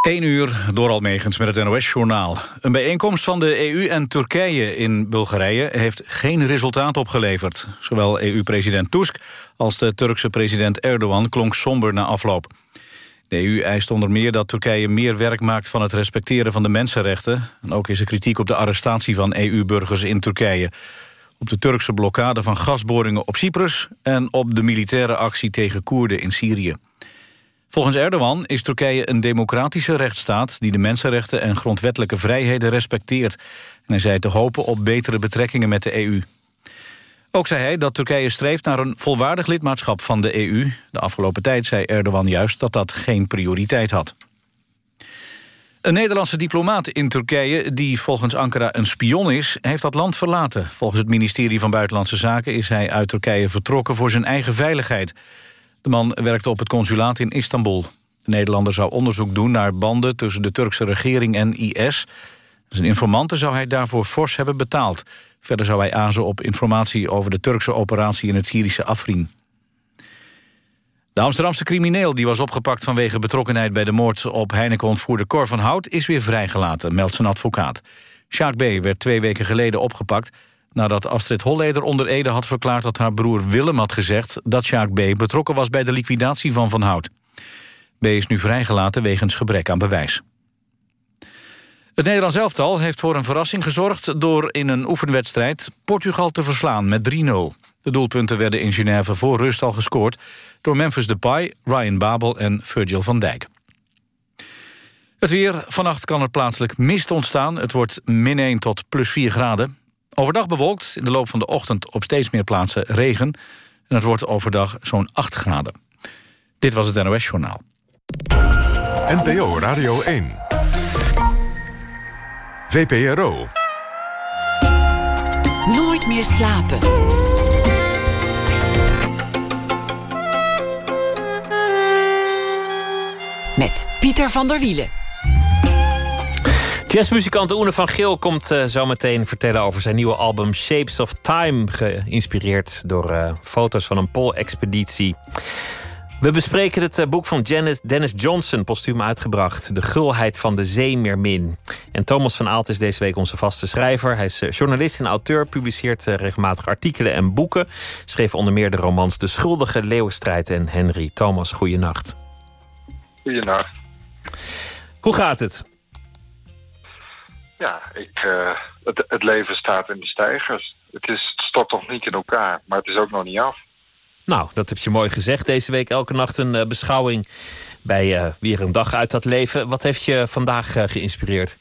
1 uur door Almegens met het NOS-journaal. Een bijeenkomst van de EU en Turkije in Bulgarije... heeft geen resultaat opgeleverd. Zowel EU-president Tusk als de Turkse president Erdogan... klonk somber na afloop. De EU eist onder meer dat Turkije meer werk maakt... van het respecteren van de mensenrechten. En ook is er kritiek op de arrestatie van EU-burgers in Turkije. Op de Turkse blokkade van gasboringen op Cyprus... en op de militaire actie tegen Koerden in Syrië. Volgens Erdogan is Turkije een democratische rechtsstaat... die de mensenrechten en grondwettelijke vrijheden respecteert. En hij zei te hopen op betere betrekkingen met de EU. Ook zei hij dat Turkije streeft naar een volwaardig lidmaatschap van de EU. De afgelopen tijd zei Erdogan juist dat dat geen prioriteit had. Een Nederlandse diplomaat in Turkije, die volgens Ankara een spion is... heeft dat land verlaten. Volgens het ministerie van Buitenlandse Zaken is hij uit Turkije vertrokken voor zijn eigen veiligheid. De man werkte op het consulaat in Istanbul. De Nederlander zou onderzoek doen naar banden tussen de Turkse regering en IS. Zijn informanten zou hij daarvoor fors hebben betaald. Verder zou hij azen op informatie over de Turkse operatie in het Syrische Afrin. De Amsterdamse crimineel die was opgepakt vanwege betrokkenheid bij de moord op Heineken-ontvoerder Cor van Hout is weer vrijgelaten, meldt zijn advocaat. Sjaak B. werd twee weken geleden opgepakt nadat Astrid Holleder onder Ede had verklaard dat haar broer Willem had gezegd dat Sjaak B. betrokken was bij de liquidatie van Van Hout. B. is nu vrijgelaten wegens gebrek aan bewijs. Het Nederlands elftal heeft voor een verrassing gezorgd... door in een oefenwedstrijd Portugal te verslaan met 3-0. De doelpunten werden in Genève voor rust al gescoord... door Memphis Depay, Ryan Babel en Virgil van Dijk. Het weer. Vannacht kan er plaatselijk mist ontstaan. Het wordt min 1 tot plus 4 graden. Overdag bewolkt, in de loop van de ochtend op steeds meer plaatsen regen. En het wordt overdag zo'n 8 graden. Dit was het NOS Journaal. NPO Radio 1. VPRO. Nooit meer slapen. Met Pieter van der Wielen. Jazzmuzikant Oene van Geel komt uh, zo meteen vertellen over zijn nieuwe album Shapes of Time. Geïnspireerd door uh, foto's van een Pool-expeditie. We bespreken het uh, boek van Dennis Johnson, postuum uitgebracht. De gulheid van de zeemeermin. En Thomas van Aalt is deze week onze vaste schrijver. Hij is journalist en auteur, publiceert regelmatig artikelen en boeken. Schreef onder meer de romans De Schuldige, Leeuwstrijd en Henry. Thomas, goeienacht. Goeienacht. Hoe gaat het? Ja, ik, uh, het, het, leven staat in de stijgers. Het, is, het stort nog niet in elkaar, maar het is ook nog niet af. Nou, dat heb je mooi gezegd. Deze week elke nacht een uh, beschouwing bij uh, weer een dag uit dat leven. Wat heeft je vandaag geïnspireerd?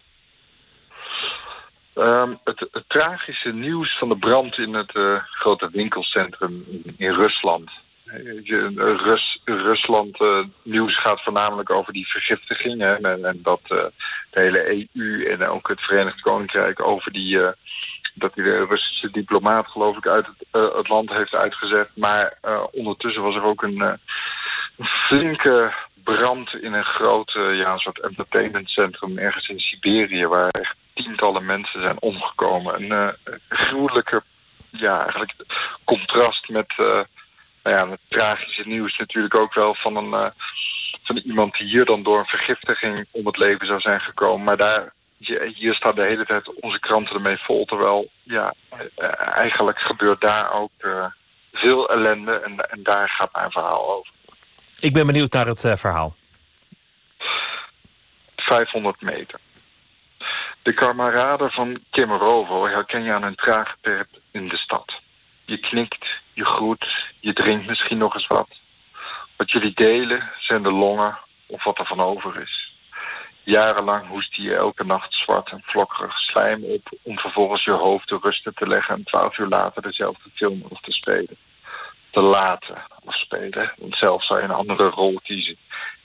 Um, het, het, tragische nieuws van de brand in het grote winkelcentrum in, in Rusland. Rus, Rusland uh, nieuws gaat voornamelijk over die vergiftiging. Hè, en, en, dat uh, de hele EU en ook het Verenigd Koninkrijk over die... Dat de Russische diplomaat geloof ik uit het, het land heeft uitgezet. Maar ondertussen was er ook een flinke brand in een groot ja, een soort entertainmentcentrum ergens in Siberië... waar echt tientallen mensen zijn omgekomen. Een gruwelijke ja, eigenlijk contrast met nou ja, het tragische nieuws natuurlijk ook wel van, een, uh, van iemand die hier dan door een vergiftiging om het leven zou zijn gekomen. Maar daar, hier staat de hele tijd onze kranten ermee vol. Terwijl, ja, uh, eigenlijk gebeurt daar ook uh, veel ellende en, en daar gaat mijn verhaal over. Ik ben benieuwd naar het verhaal. 500 meter. De kameraden van Kemerovo herken je aan hun trage pert in de stad. Je knikt, je groet, je drinkt misschien nog eens wat. Wat jullie delen zijn de longen of wat er van over is. Jarenlang hoest je elke nacht zwart en vlokkerig slijm op... om vervolgens je hoofd te rusten te leggen... en twaalf uur later dezelfde film of te spelen. Te laten afspelen, want zelf zou je een andere rol kiezen.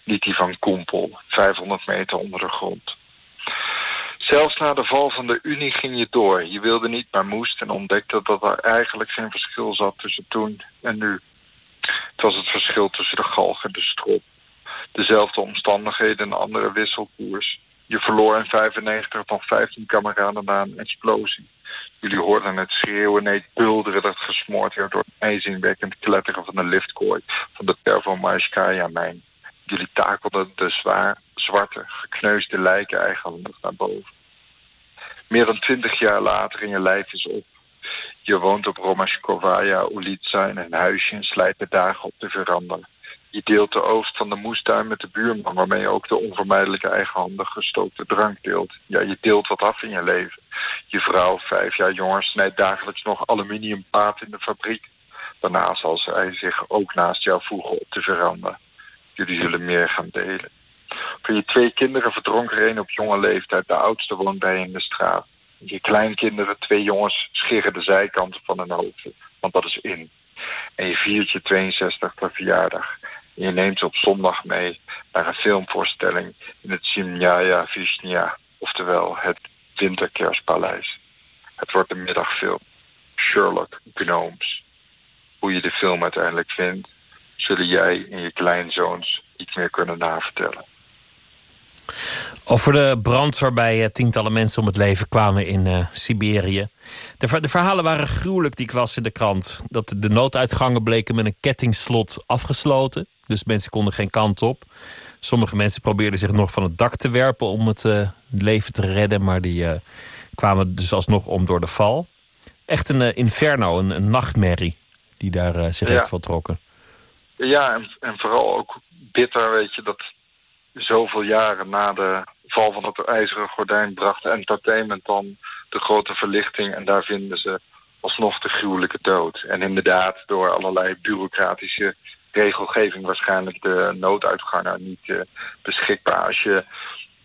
Niet die van Kompel, 500 meter onder de grond. Zelfs na de val van de Unie ging je door. Je wilde niet, maar moest en ontdekte dat er eigenlijk geen verschil zat tussen toen en nu. Het was het verschil tussen de galg en de strop. Dezelfde omstandigheden, een andere wisselkoers. Je verloor in 95 nog 15 kameraden na een explosie. Jullie hoorden het schreeuwen, het bulderen dat gesmoord werd door het ijzingwekkend kletteren van de liftkooi van de Pervomajskaya-mijn. Jullie takelden de zwaar zwarte, gekneusde lijken eigenhandig naar boven. Meer dan twintig jaar later in je lijf is op. Je woont op Romashkovaya Ulitsa in een huisje en slijt de dagen op de veranda. Je deelt de oost van de moestuin met de buurman... waarmee je ook de onvermijdelijke eigenhandig gestookte drank deelt. Ja, je deelt wat af in je leven. Je vrouw, vijf jaar jonger, snijdt dagelijks nog aluminiumpaat in de fabriek. Daarna zal zij zich ook naast jou voegen op de veranda. Jullie zullen meer gaan delen. Van je twee kinderen verdronk er op jonge leeftijd. De oudste woont bij in de straat. Je kleinkinderen, twee jongens, scheren de zijkanten van hun hoofd. Want dat is in. En je viert je 62e verjaardag. En je neemt ze op zondag mee naar een filmvoorstelling in het Simjaya Vishnia. Oftewel het Winterkerspaleis. Het wordt een middagfilm. Sherlock Gnomes. Hoe je de film uiteindelijk vindt, zullen jij en je kleinzoons iets meer kunnen navertellen. Over de brand waarbij eh, tientallen mensen om het leven kwamen in uh, Siberië. De, de, verhalen waren gruwelijk, die klas in de krant. Dat de nooduitgangen bleken met een kettingslot afgesloten. Dus mensen konden geen kant op. Sommige mensen probeerden zich nog van het dak te werpen om het uh, leven te redden. Maar die kwamen dus alsnog om door de val. Echt een inferno, een, een, nachtmerrie die daar zich ja. heeft voltrokken. Ja, en, en vooral ook bitter, weet je, dat zoveel jaren na de val van het ijzeren gordijn bracht entertainment dan de grote verlichting. En daar vinden ze alsnog de gruwelijke dood. En inderdaad, door allerlei bureaucratische regelgeving waarschijnlijk de nooduitgangen niet uh, beschikbaar. Als je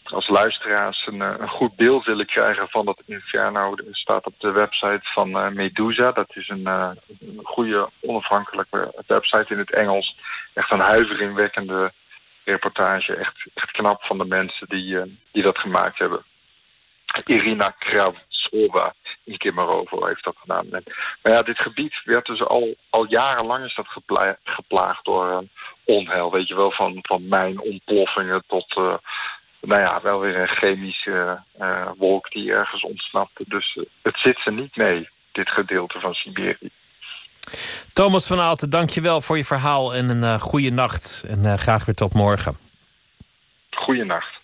als luisteraars een, eh, een, goed beeld willen krijgen van dat inferno... staat op de website van uh, Medusa. Dat is een, een goede onafhankelijke website in het Engels. Echt een huiveringwekkende reportage. Echt, echt knap van de mensen die, uh, die dat gemaakt hebben. Irina Kravtsova in Kimmerovo heeft dat gedaan. Maar ja, dit gebied werd dus al, al jarenlang is dat gepla geplaagd door uh, onheil. Weet je wel, van, van mijnontploffingen tot... Uh, nou ja, wel weer een chemische wolk die ergens ontsnapte. Dus het zit ze niet mee, dit gedeelte van Siberië. Thomas van Aalten, dankjewel voor je verhaal en een uh, goede nacht. En uh, graag weer tot morgen. Goeienacht.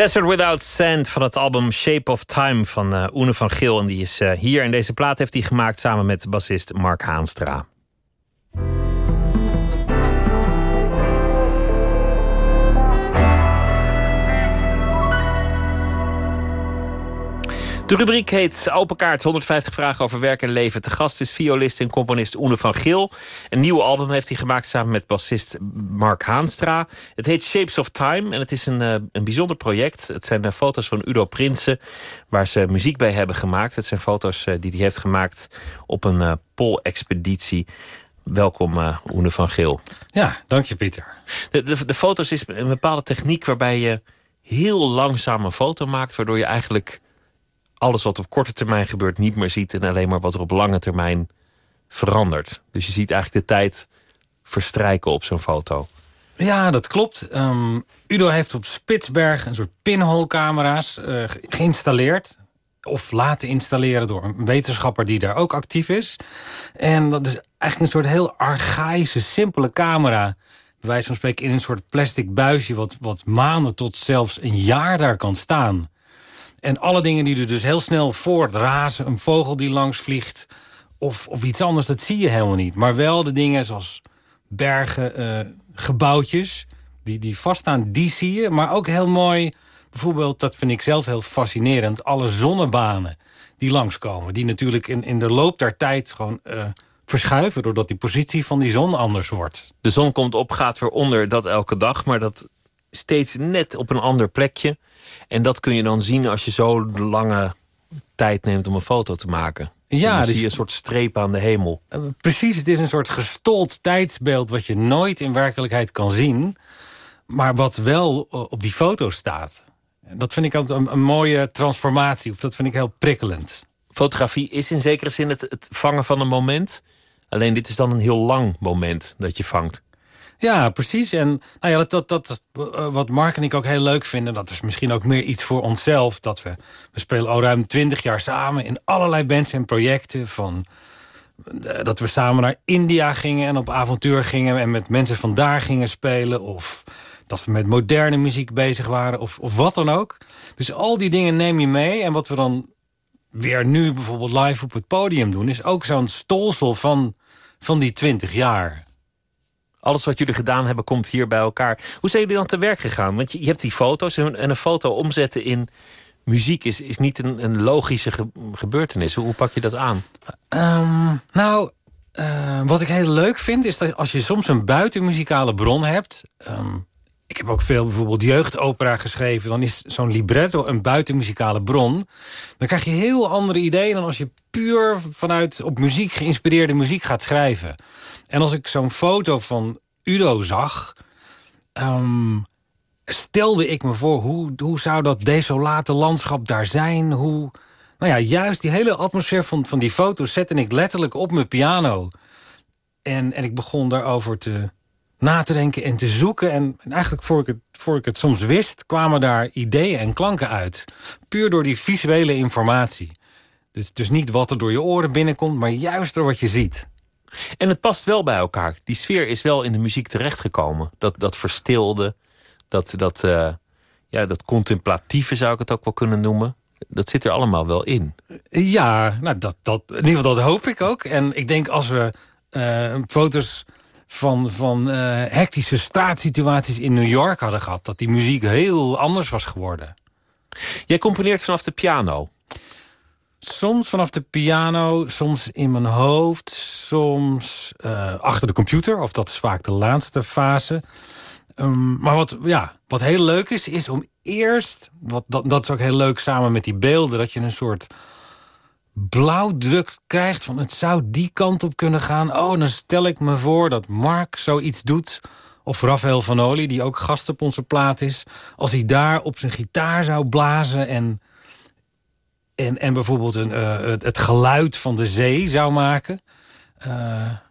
Desert Without Sand van het album Shape of Time van uh, Oene van Geel. En die is uh, hier. En deze plaat heeft hij gemaakt samen met bassist Mark Haanstra. De rubriek heet Open Kaart, 150 vragen over werk en leven. Te gast is violist en componist Oene van Geel. Een nieuw album heeft hij gemaakt samen met bassist Mark Haanstra. Het heet Shapes of Time en het is een, uh, een bijzonder project. Het zijn uh, foto's van Udo Prinsen waar ze muziek bij hebben gemaakt. Het zijn foto's uh, die hij heeft gemaakt op een uh, Pool-expeditie. Welkom, uh, Oene van Geel. Ja, dank je, Pieter. De, de, de foto's is een bepaalde techniek waarbij je heel langzaam een foto maakt... waardoor je eigenlijk alles wat op korte termijn gebeurt niet meer ziet... en alleen maar wat er op lange termijn verandert. Dus je ziet eigenlijk de tijd verstrijken op zo'n foto. Ja, dat klopt. Um, Udo heeft op Spitsberg een soort pinhole-camera's uh, geïnstalleerd. Of laten installeren door een wetenschapper die daar ook actief is. En dat is eigenlijk een soort heel archaïsche, simpele camera. Wij van spreken in een soort plastic buisje... Wat, wat maanden tot zelfs een jaar daar kan staan. En alle dingen die er dus heel snel voortrazen... een vogel die langs vliegt of, of iets anders, dat zie je helemaal niet. Maar wel de dingen zoals bergen, uh, gebouwtjes... Die, die vaststaan, die zie je. Maar ook heel mooi, bijvoorbeeld, dat vind ik zelf heel fascinerend... alle zonnebanen die langskomen. Die natuurlijk in, in de loop der tijd gewoon... Uh, verschuiven... doordat die positie van die zon anders wordt. De zon komt op, gaat weer onder, dat elke dag... maar dat steeds net op een ander plekje. En dat kun je dan zien als je zo lange tijd neemt om een foto te maken. Ja, dan dus, zie je een soort streep aan de hemel. Uh, precies, het is een soort gestold tijdsbeeld... wat je nooit in werkelijkheid kan zien... maar wat wel op die foto staat. Dat vind ik altijd een, een mooie transformatie. Of dat vind ik heel prikkelend. Fotografie is in zekere zin het, het vangen van een moment... Alleen dit is dan een heel lang moment dat je vangt. Ja, precies. En nou ja, dat, dat, dat, wat Mark en ik ook heel leuk vinden... dat is misschien ook meer iets voor onszelf. Dat we, we spelen al ruim twintig jaar samen in allerlei bands en projecten. Van, dat we samen naar India gingen en op avontuur gingen... en met mensen van daar gingen spelen. Of dat we met moderne muziek bezig waren. Of, of wat dan ook. Dus al die dingen neem je mee. En wat we dan weer nu bijvoorbeeld live op het podium doen... is ook zo'n stolsel van, van die twintig jaar. Alles wat jullie gedaan hebben komt hier bij elkaar. Hoe zijn jullie dan te werk gegaan? Want je, je hebt die foto's en een foto omzetten in muziek... is, is niet een, een logische ge gebeurtenis. Hoe, pak je dat aan? Um, nou, uh, wat ik heel leuk vind... is dat als je soms een buitenmuzikale bron hebt... Ik heb ook veel bijvoorbeeld jeugdopera geschreven. Dan is zo'n libretto een buitenmuzikale bron. Dan krijg je heel andere ideeën dan als je puur vanuit op muziek geïnspireerde muziek gaat schrijven. En als ik zo'n foto van Udo zag... Um, stelde ik me voor, hoe, hoe zou dat desolate landschap daar zijn? Hoe, nou ja, juist die hele atmosfeer van, van die foto's zette ik letterlijk op mijn piano. En, en ik begon daarover te, na te denken en te zoeken. En, en eigenlijk voor ik, het, voor ik het soms wist, kwamen daar ideeën en klanken uit. Puur door die visuele informatie. Dus, dus niet wat er door je oren binnenkomt, maar juist door wat je ziet. En het past wel bij elkaar. Die sfeer is wel in de muziek terechtgekomen. Dat, dat verstilde, dat, dat, uh, ja, dat contemplatieve zou ik het ook wel kunnen noemen. Dat zit er allemaal wel in. Ja, nou dat, dat, in ieder geval dat hoop ik ook. En ik denk als we uh, foto's van, van uh, hectische straatsituaties in New York hadden gehad... dat die muziek heel anders was geworden. Jij componeert vanaf de piano. Soms vanaf de piano, soms in mijn hoofd, soms uh, achter de computer. Of dat is vaak de laatste fase. Um, maar wat, ja, wat heel leuk is, is om eerst... Wat, dat, dat is ook heel leuk samen met die beelden... dat je een soort blauwdruk krijgt van het zou die kant op kunnen gaan. Oh, dan stel ik me voor dat Mark zoiets doet. Of Rafael van Olie, die ook gast op onze plaat is. Als hij daar op zijn gitaar zou blazen en, en, en bijvoorbeeld een, uh, het, geluid van de zee zou maken. Uh,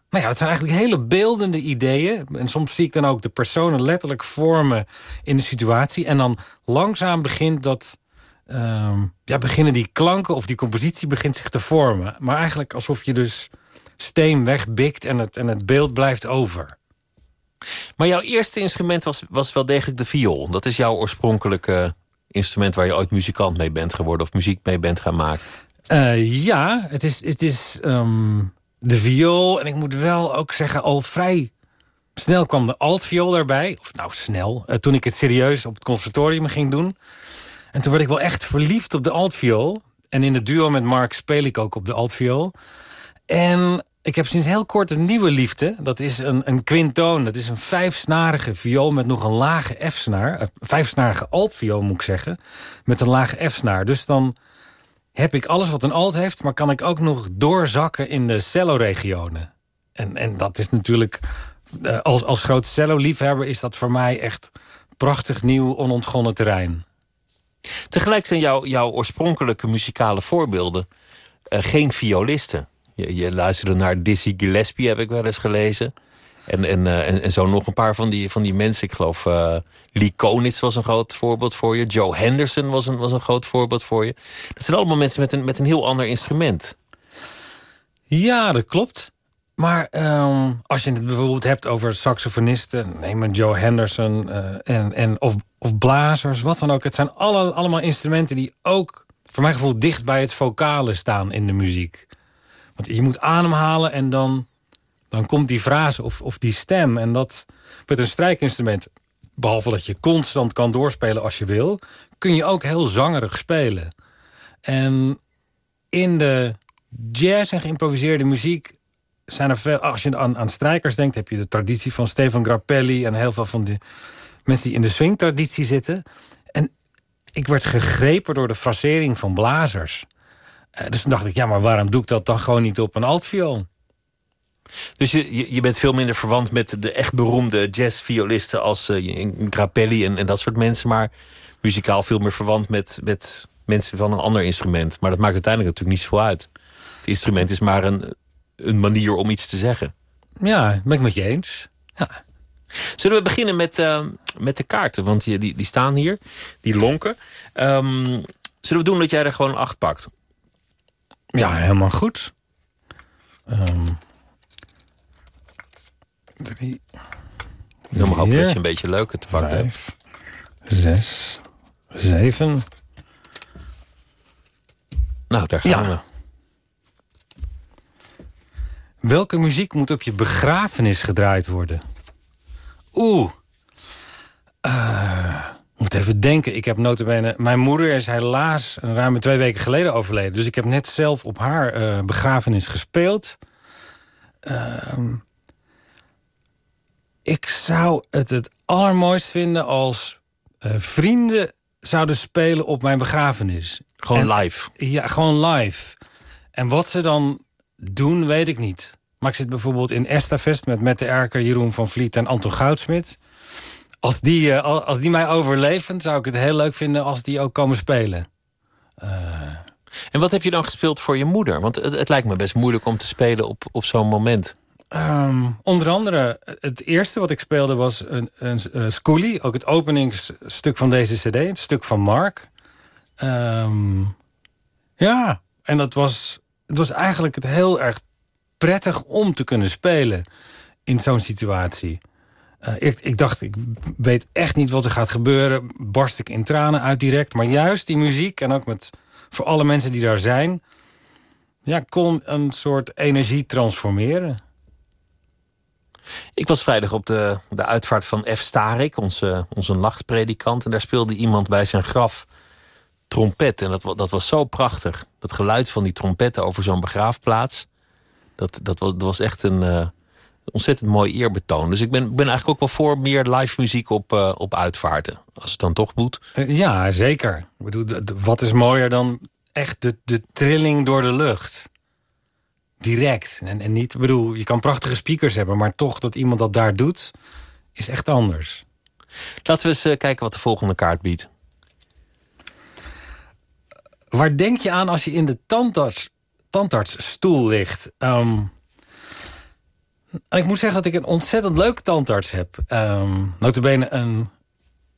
nou ja, dat zijn eigenlijk hele beeldende ideeën. En soms zie ik dan ook de personen letterlijk vormen in de situatie. En dan langzaam begint dat uh, ja, beginnen die klanken of die compositie begint zich te vormen. Maar eigenlijk alsof je dus steen wegbikt en het, en het beeld blijft over. Maar jouw eerste instrument was, was wel degelijk de viool. Dat is jouw oorspronkelijke instrument waar je ooit muzikant mee bent geworden of muziek mee bent gaan maken? Uh, ja, het is, het is um, de viool. En ik moet wel ook zeggen, al vrij snel kwam de altviool erbij. Of nou, snel. Uh, toen ik het serieus op het conservatorium ging doen. En toen werd ik wel echt verliefd op de altviool. En in de duo met Mark speel ik ook op de altviool. En ik heb sinds heel kort een nieuwe liefde. Dat is een, een quintoon. Dat is een vijfsnarige viool met nog een lage F-snaar. Een vijfsnarige altviool moet ik zeggen. Met een lage F-snaar. Dus dan heb ik alles wat een alt heeft... maar kan ik ook nog doorzakken in de cello-regionen. En, en dat is natuurlijk... Eh, als, als grote cello-liefhebber is dat voor mij echt prachtig nieuw onontgonnen terrein. Tegelijk zijn jouw jouw oorspronkelijke muzikale voorbeelden uh, geen violisten. Je, je, luisterde naar Dizzy Gillespie, heb ik wel eens gelezen. En, en, en, en, zo nog een paar van die, van die mensen. Ik geloof uh, Lee Konitz was een groot voorbeeld voor je. Joe Henderson was een, was een groot voorbeeld voor je. Dat zijn allemaal mensen met een, met een heel ander instrument. Ja, dat klopt. Maar um, als je het bijvoorbeeld hebt over saxofonisten... neem een Joe Henderson uh, en, en, of, of blazers, wat dan ook. Het zijn alle, allemaal instrumenten die ook, voor mijn gevoel... dicht bij het vocale staan in de muziek. Want je moet ademhalen en dan, dan komt die frase of, of die stem. En dat met een strijkinstrument... behalve dat je constant kan doorspelen als je wil... kun je ook heel zangerig spelen. En in de jazz en geïmproviseerde muziek zijn er veel, als je aan, aan strijkers denkt, heb je de traditie van Stefan Grappelli en heel veel van de mensen die in de swingtraditie zitten. En ik werd gegrepen door de frasering van blazers. Uh, dus toen dacht ik, ja, maar waarom doe ik dat dan gewoon niet op een altviool? Dus je, je bent veel minder verwant met de echt beroemde jazzviolisten als uh, Grappelli en, en dat soort mensen, maar muzikaal veel meer verwant met, met mensen van een ander instrument. Maar dat maakt uiteindelijk natuurlijk niet zoveel uit. Het instrument is maar een, een manier om iets te zeggen. Ja, ben ik met je eens. Ja. Zullen we beginnen met, uh, met de kaarten? Want die, die, die staan hier, die lonken. Um, zullen we doen dat jij er gewoon acht pakt? Ja, helemaal goed. Um, drie. Dan mag hopen dat je een beetje leuker te pakken vijf, hebt. Zes, zeven. Nou, daar gaan Ja. we. Welke muziek moet op je begrafenis gedraaid worden? Oeh. Uh, moet even denken. Ik heb notabene... Mijn moeder is helaas een ruime twee weken geleden overleden. Dus ik heb net zelf op haar uh, begrafenis gespeeld. Uh, ik zou het het allermooist vinden als uh, vrienden zouden spelen op mijn begrafenis. Gewoon En- live. Ja, gewoon live. En wat ze dan doen, weet ik niet. Maar ik zit bijvoorbeeld in Estafest met Mette Erker, Jeroen van Vliet en Anton Goudsmit. Als die, eh, al- als die mij overleven, zou ik het heel leuk vinden als die ook komen spelen. En wat heb je dan gespeeld voor je moeder? Want het, het lijkt me best moeilijk om te spelen op, op zo'n moment. Ehm, onder andere, het eerste wat ik speelde was een, een, een Schoolie. Ook het openingsstuk van deze cd, het stuk van Mark. Ehm, ja, en dat was, het was eigenlijk het heel erg prettig om te kunnen spelen in zo'n situatie. Eh, ik, ik dacht, ik weet echt niet wat er gaat gebeuren. Barst ik in tranen uit direct. Maar juist die muziek en ook met, voor alle mensen die daar zijn... Ja, kon een soort energie transformeren. Ik was vrijdag op de, de uitvaart van F. Starik, onze, onze nachtpredikant. En daar speelde iemand bij zijn graf trompet. En dat, dat was zo prachtig. Dat geluid van die trompetten over zo'n begraafplaats. Dat, dat, was, dat was echt een eh, ontzettend mooi eerbetoon. Dus ik ben, ben eigenlijk ook wel voor meer live muziek op, eh, op uitvaarten. Als het dan toch moet. Eh, Ja, zeker. Ik bedoel, wat is mooier dan echt de, de trilling door de lucht? Direct. En, en niet, ik bedoel, je kan prachtige speakers hebben... maar toch dat iemand dat daar doet, is echt anders. Laten we eens kijken wat de volgende kaart biedt. Waar denk je aan als je in de tandarts, tandartsstoel ligt? Ehm, ik moet zeggen dat ik een ontzettend leuke tandarts heb. Ehm notabene een,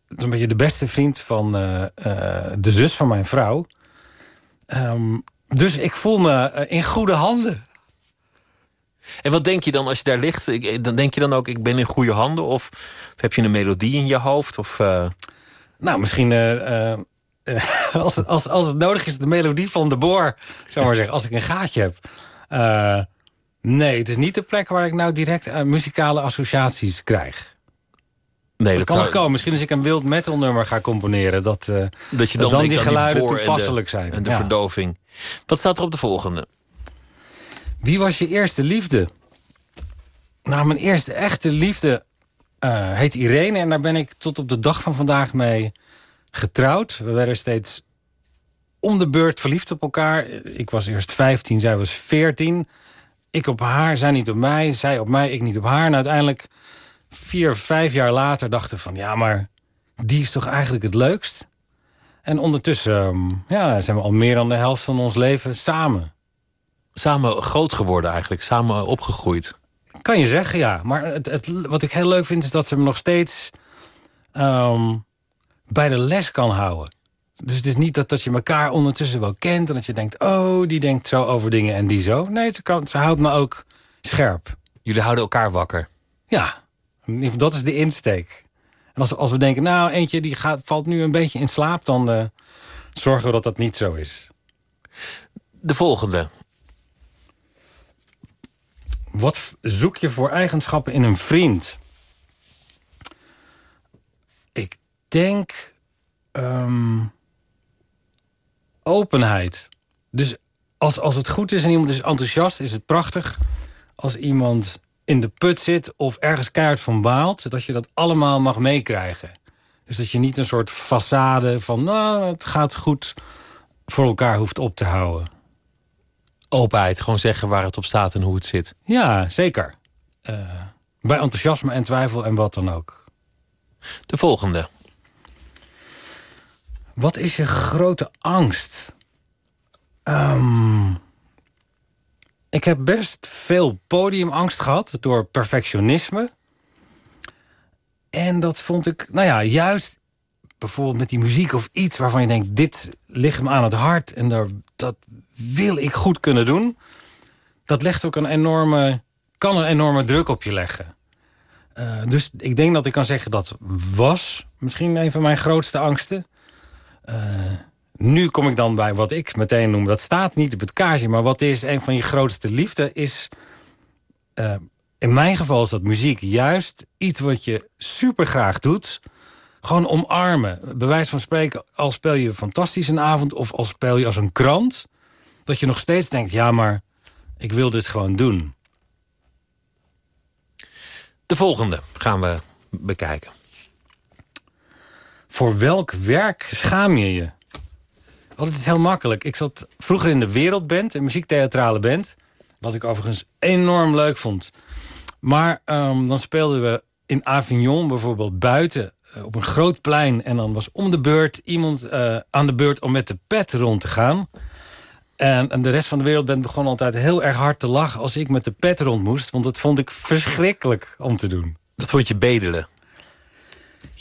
een beetje de beste vriend van eh, eh, de zus van mijn vrouw. Ehm, dus ik voel me eh, in goede handen. En wat denk je dan als je daar ligt? Dan denk je dan ook, ik ben in goede handen? Of heb je een melodie in je hoofd? Of, Nou, misschien als, als, als het nodig is, de melodie van de boor, zou maar zeggen, als ik een gaatje heb. Uh, nee, het is niet de plek waar ik nou direct uh, muzikale associaties krijg. Nee, dat, dat kan zou... komen. Misschien als ik een wild metal nummer ga componeren... dat, uh, dat, je dan, dat dan die geluiden die toepasselijk en de, zijn. En de ja. verdoving. Wat staat er op de volgende? Wie was je eerste liefde? Nou, mijn eerste echte liefde heet Irene. En daar ben ik tot op de dag van vandaag mee getrouwd. We werden steeds om de beurt verliefd op elkaar. Ik was eerst 15, zij was 14. Ik op haar, zij niet op mij. Zij op mij, ik niet op haar. En uiteindelijk, vier, vijf jaar later, dachten we van... ja, maar die is toch eigenlijk het leukst? En ondertussen um, ja, zijn we al meer dan de helft van ons leven samen. Samen groot geworden eigenlijk, samen opgegroeid. Kan je zeggen, ja. Maar het, het, wat ik heel leuk vind is dat ze me nog steeds um, bij de les kan houden. Dus het is niet dat, dat je elkaar ondertussen wel kent... en dat je denkt, oh, die denkt zo over dingen en die zo. Nee, ze, kan, ze houdt me ook scherp. Jullie houden elkaar wakker? Ja, dat is de insteek. En als, als we denken, nou, eentje die gaat, valt nu een beetje in slaap... dan uh, zorgen we dat dat niet zo is. De volgende. Wat zoek je voor eigenschappen in een vriend? Ik denk... Um, openheid. Dus als, als het goed is en iemand is enthousiast, is het prachtig. Als iemand in de put zit of ergens keihard van baalt... dat je dat allemaal mag meekrijgen. Dus dat je niet een soort façade van... nou, het gaat goed voor elkaar hoeft op te houden. Openheid, gewoon zeggen waar het op staat en hoe het zit. Ja, zeker. Uh, bij enthousiasme en twijfel en wat dan ook. De volgende. Wat is je grote angst? Um, ik heb best veel podiumangst gehad door perfectionisme. En dat vond ik, nou ja, juist bijvoorbeeld met die muziek of iets waarvan je denkt: dit ligt me aan het hart en daar, dat wil ik goed kunnen doen. Dat legt ook een enorme, kan een enorme druk op je leggen. Uh, dus ik denk dat ik kan zeggen dat was misschien een van mijn grootste angsten. Uh, nu kom ik dan bij wat ik meteen noem. Dat staat niet op het kaartje, maar wat is een van je grootste liefde is... Uh, in mijn geval is dat muziek juist iets wat je super graag doet. Gewoon omarmen. Bewijs van spreken, al speel je fantastisch een avond... of al speel je als een krant... dat je nog steeds denkt, ja, maar ik wil dit gewoon doen. De volgende gaan we bekijken. Voor welk werk schaam je je? Oh, het is heel makkelijk. Ik zat vroeger in de Wereldband, een muziektheatrale band. Wat ik overigens enorm leuk vond. Maar um, dan speelden we in Avignon bijvoorbeeld buiten uh, op een groot plein. En dan was om de beurt iemand uh, aan de beurt om met de pet rond te gaan. En, en de rest van de wereldband begon altijd heel erg hard te lachen als ik met de pet rond moest. Want dat vond ik verschrikkelijk om te doen. Dat vond je bedelen?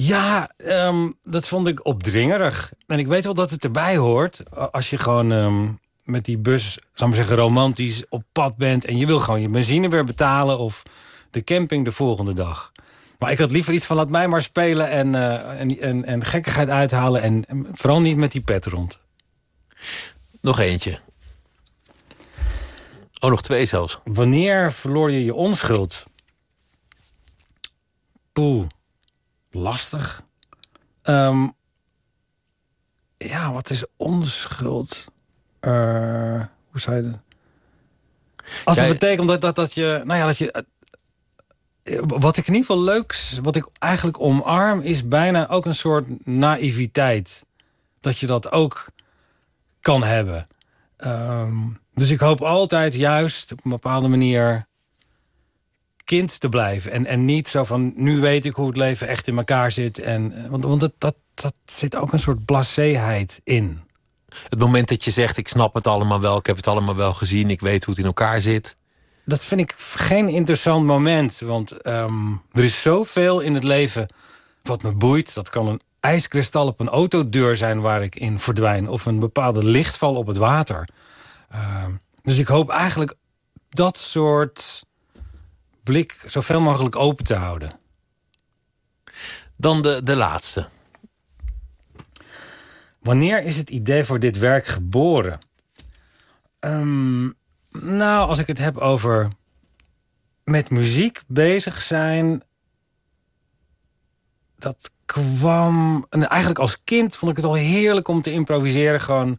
Ja, um, dat vond ik opdringerig. En ik weet wel dat het erbij hoort. Als je gewoon um, met die bus, zou ik zeggen, romantisch op pad bent... en je wil gewoon je benzine weer betalen of de camping de volgende dag. Maar ik had liever iets van laat mij maar spelen en, uh, en, en, en gekkigheid uithalen... En, en vooral niet met die pet rond. Nog eentje. Oh, nog twee zelfs. Wanneer verloor je je onschuld? Poeh lastig. Um, ja, wat is onschuld? Uh, hoe zei je dat? Als het betekent dat, dat, dat je... Nou ja, dat je... Uh, wat ik in ieder geval leuk... Wat ik eigenlijk omarm... is bijna ook een soort naïviteit. Dat je dat ook kan hebben. Um, dus ik hoop altijd juist op een bepaalde manier kind te blijven. En, en niet zo van, nu weet ik hoe het leven echt in elkaar zit. En, eh, want want dat, dat, dat zit ook een soort blaséheid in. Het moment dat je zegt, ik snap het allemaal wel... ik heb het allemaal wel gezien, ik weet hoe het in elkaar zit. Dat vind ik geen interessant moment. Want um, er is zoveel in het leven wat me boeit. Dat kan een ijskristal op een autodeur zijn waar ik in verdwijn. Of een bepaalde lichtval op het water. Uh, dus ik hoop eigenlijk dat soort blik zoveel mogelijk open te houden. Dan de, de laatste. Wanneer is het idee voor dit werk geboren? Ehm, nou, als ik het heb over met muziek bezig zijn. Dat kwam. En eigenlijk als kind vond ik het al heerlijk om te improviseren. Gewoon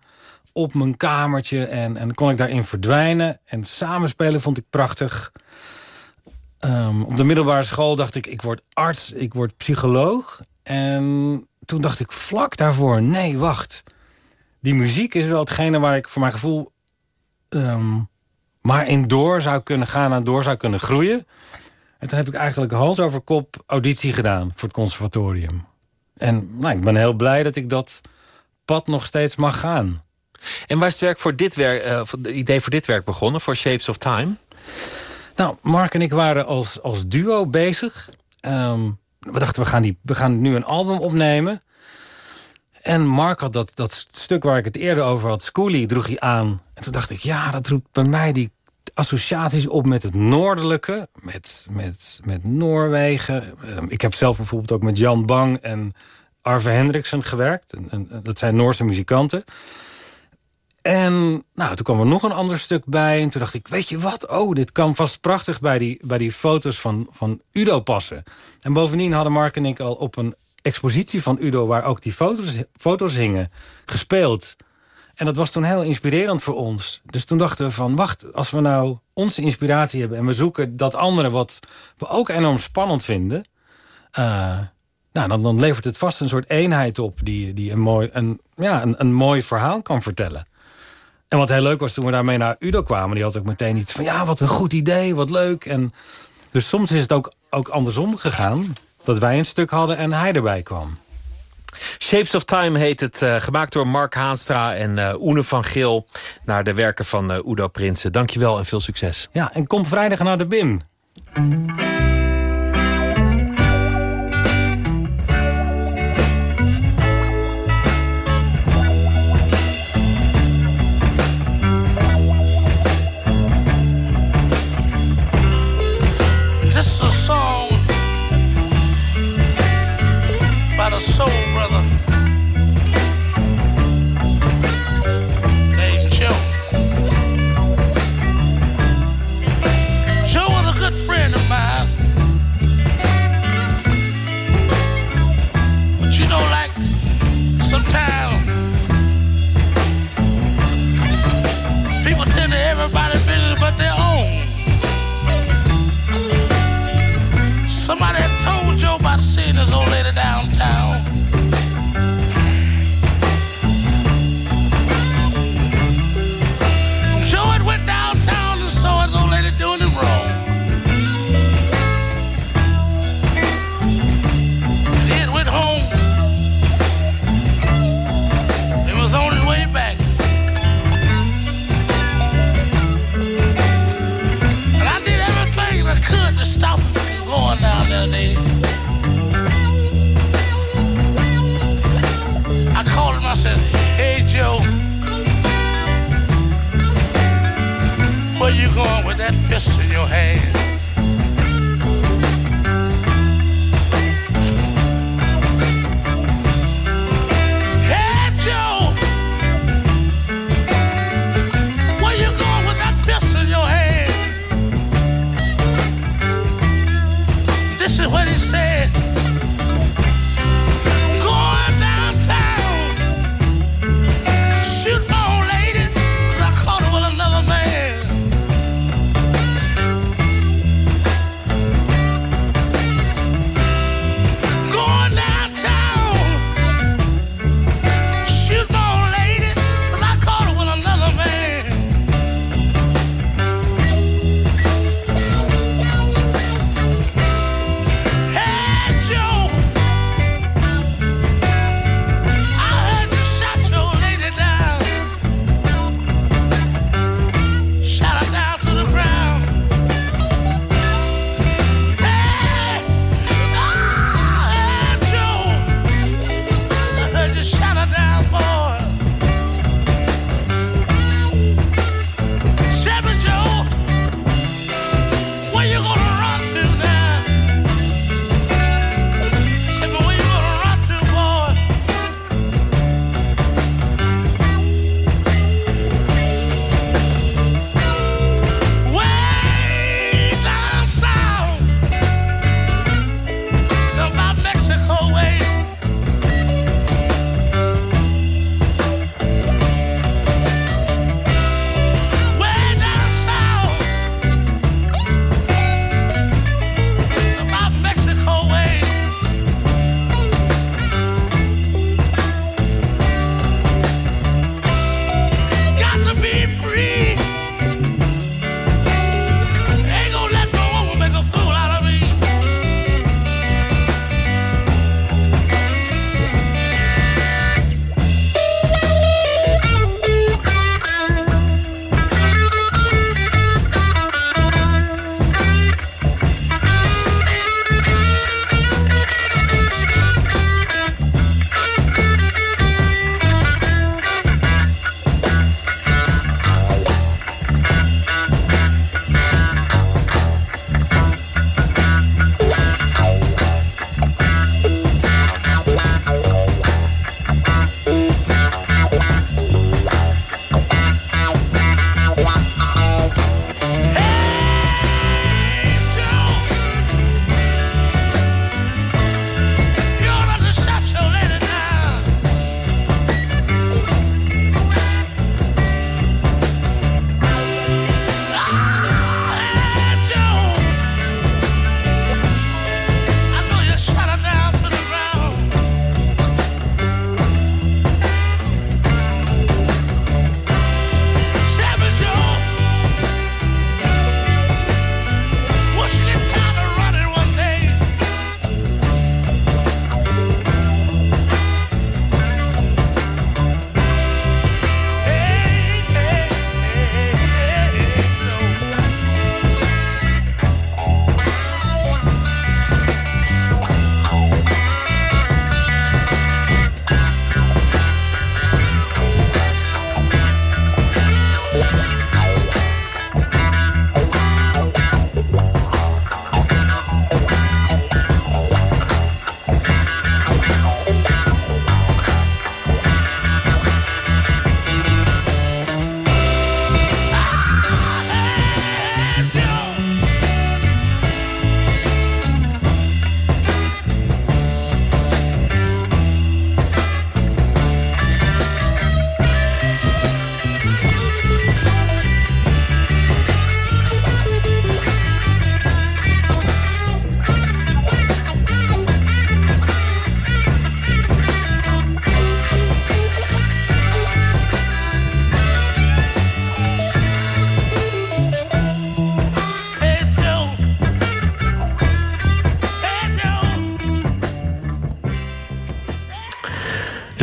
op mijn kamertje. En, en kon ik daarin verdwijnen. En samenspelen vond ik prachtig. Ehm, op de middelbare school dacht ik, ik word arts, ik word psycholoog. En toen dacht ik vlak daarvoor, nee, wacht. Die muziek is wel hetgene waar ik voor mijn gevoel... Ehm, maar in door zou kunnen gaan en door zou kunnen groeien. En toen heb ik eigenlijk hals over kop auditie gedaan voor het conservatorium. En nou, ik ben heel blij dat ik dat pad nog steeds mag gaan. En waar is het werk voor dit werk, het idee voor dit werk begonnen, voor Shapes of Time? Nou, Mark en ik waren als, als duo bezig. Ehm, we dachten, we gaan, die, we gaan nu een album opnemen. En Mark had dat, dat stuk waar ik het eerder over had, Schoolie, droeg hij aan. En toen dacht ik, ja, dat roept bij mij die associaties op met het noordelijke. Met, met, met Noorwegen. Ehm, ik heb zelf bijvoorbeeld ook met Jan Bang en Arve Hendriksen gewerkt. En, en, dat zijn Noorse muzikanten. En nou, toen kwam er nog een ander stuk bij. En toen dacht ik, weet je wat? Oh, dit kan vast prachtig bij die, bij die foto's van, van Udo passen. En bovendien hadden Mark en ik al op een expositie van Udo... waar ook die foto's, foto's hingen, gespeeld. En dat was toen heel inspirerend voor ons. Dus toen dachten we van, wacht, als we nou onze inspiratie hebben... en we zoeken dat andere wat we ook enorm spannend vinden... Uh, nou, dan, dan levert het vast een soort eenheid op... die, die een, mooi, een, ja, een, een mooi verhaal kan vertellen. En wat heel leuk was toen we daarmee naar Udo kwamen... die had ook meteen iets van, ja, wat een goed idee, wat leuk. En dus soms is het ook, ook andersom gegaan... dat wij een stuk hadden en hij erbij kwam. Shapes of Time heet het, uh, gemaakt door Mark Haanstra en uh, Oene van Geel... naar de werken van uh, Udo Prinsen. Dankjewel en veel succes. Ja, en kom vrijdag naar de BIM.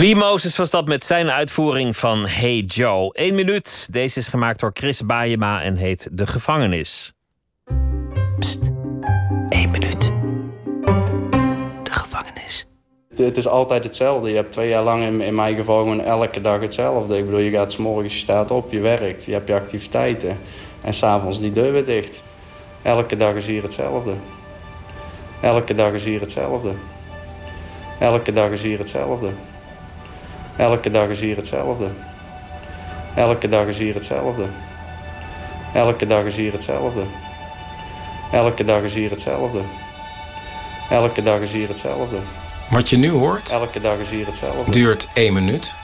Lee Moses was dat met zijn uitvoering van Hey Joe. Eén minuut. Deze is gemaakt door Chris Baayema en heet De Gevangenis. Pst, één minuut. De gevangenis. Het is altijd hetzelfde. Je hebt twee jaar lang in, in mijn geval gewoon elke dag hetzelfde. Ik bedoel, je gaat s morgens, je staat op, je werkt, je hebt je activiteiten. En s'avonds die deur weer dicht. Elke dag is hier hetzelfde. Elke dag is hier hetzelfde. Elke dag is hier hetzelfde. Elke dag is hier hetzelfde. Elke dag is hier hetzelfde. Elke dag is hier hetzelfde. Elke dag is hier hetzelfde. Elke dag is hier hetzelfde. Wat je nu hoort, Elke dag is hier hetzelfde. duurt één minuut.